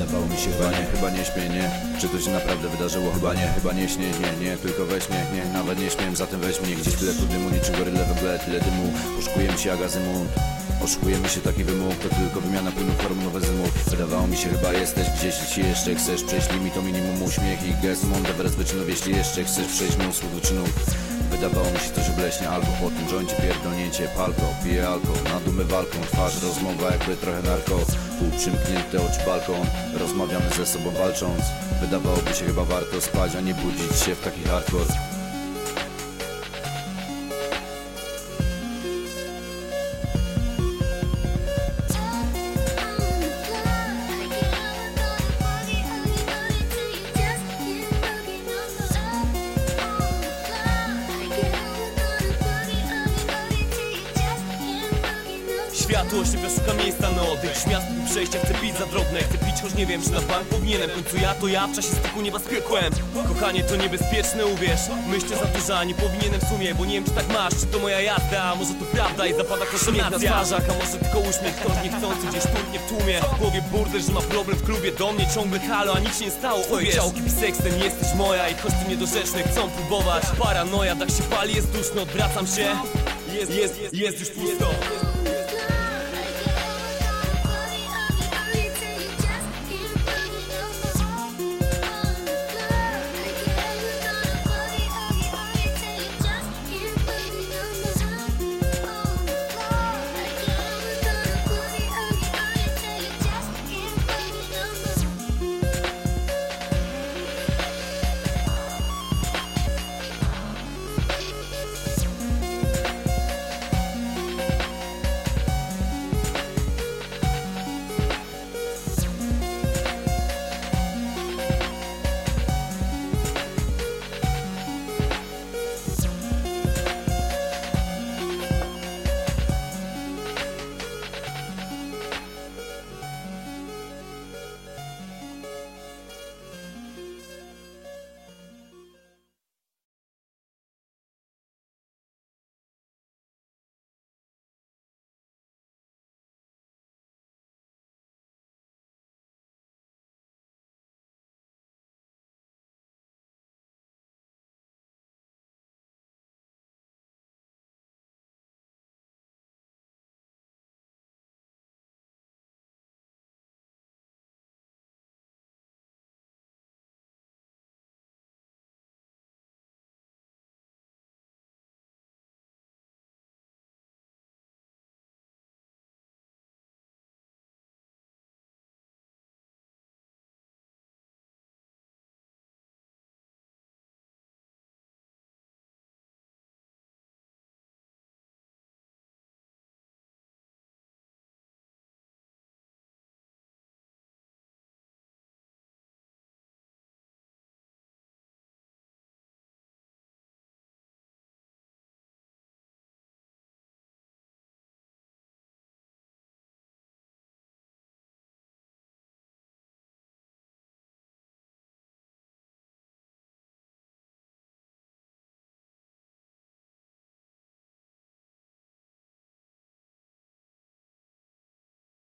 mi się chyba nie, chyba nie śmiej, nie. Czy to się naprawdę wydarzyło? Chyba nie, chyba nie śnię, nie, nie. Tylko we śnie, nie, nawet nie śmiem, zatem weź mnie Gdzieś tyle tu dymu, niczym goryle we mgle, tyle dymu. Poszukujemy się agazymut Oszukujemy się taki wymóg, to tylko wymiana płynów hormonowe zymów Wydawało mi się chyba jesteś gdzieś, jeśli jeszcze chcesz przejść limit, to minimum uśmiech i gest. Mądre wraz wyczynów, jeśli jeszcze chcesz przejść mną wschód wyczynów Wydawało mi się to, że bleśnie albo po tym joincie pierdolnięcie palko Piję alko, na dumę walką, twarz rozmowa jakby trochę narko. Pół przymknięte oczy balkon, rozmawiamy ze sobą walcząc. Wydawałoby się chyba warto spać, a nie budzić się w taki hardcore Światło oślepia, szuka miejsca na oddech Śmiast mi przejścia, chcę pić za drobne. Chcę pić, choć nie wiem, czy na bank powinienem. W końcu ja to ja, w czasie styku nieba z piekłem. Kochanie, to niebezpieczne, uwierz. Myślę za dużo, a nie powinienem w sumie Bo nie wiem, czy tak masz, czy to moja jazda. A może to prawda i zapada konsternacja na twarzach, a może tylko uśmiech. Ktoś niechcący gdzieś turknie w tłumie W głowie burdel, że ma problem w klubie Do mnie. Ciągle halo, a nic się nie stało Twoje ciałki biseksem, jesteś moja I choć ty niedorzeczny, chcą próbować. Paranoja, tak się pali, jest duszno, odwracam się. Jest, jest, jest już pusto